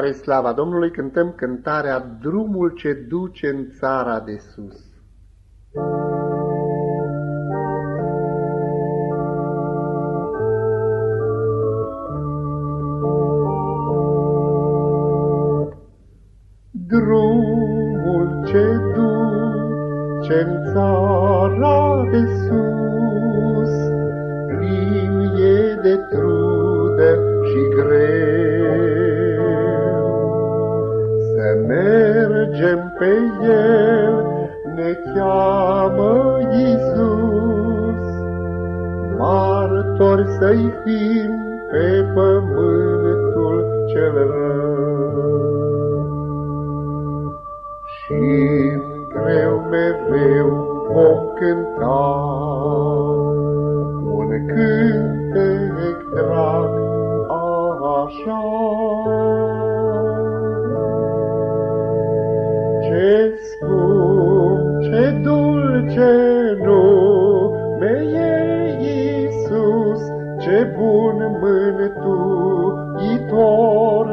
Spre slava Domnului cântăm cântarea Drumul ce duce în țara de sus. Drumul ce duce în țara de sus, plin e de trude și greu. Pe el, ne cheamă Iisus, martori să-i fim pe pământul cel rău. Și greu mereu vom cânta un cântec drag așa. Mântuitor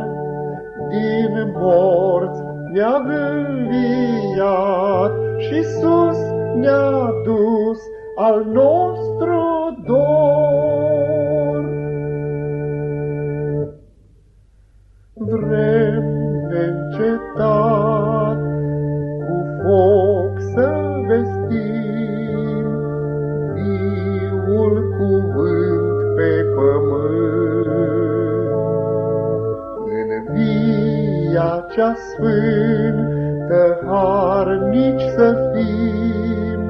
din morți ne-a înviat și sus ne-a dus al nostru dor. Vrem neîncetat cu foc să vestim cea sfântă harnici să fim,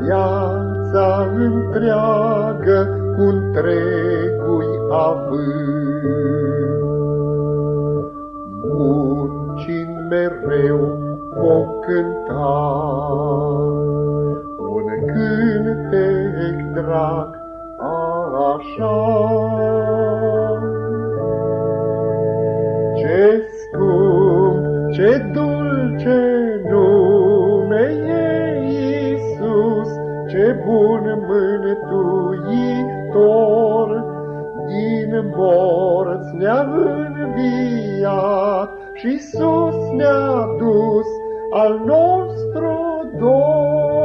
viața întreagă cu întregui avânt. Muncind mereu vom cânta un cântec drag așa. Bun mântuitor, din morți ne-a înviat și sus ne-a dus al nostru dor.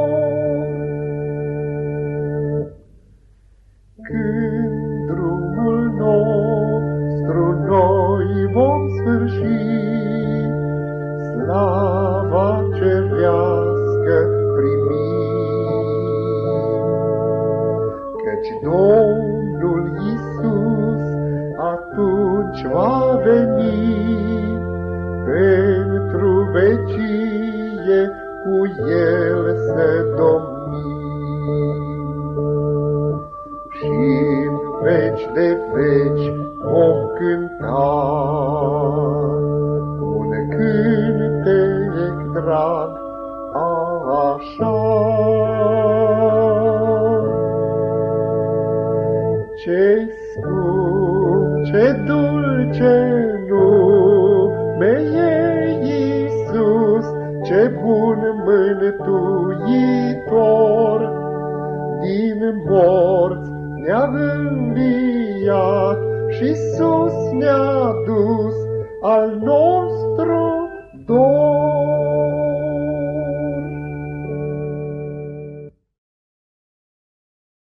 Vecie cu El să domnim și în veci de veci vom cânta un cântec drag așa. Ce scump, ce dulce ce bun mântuitor, din morți ne-a înviat și sus ne-a dus al nostru dor.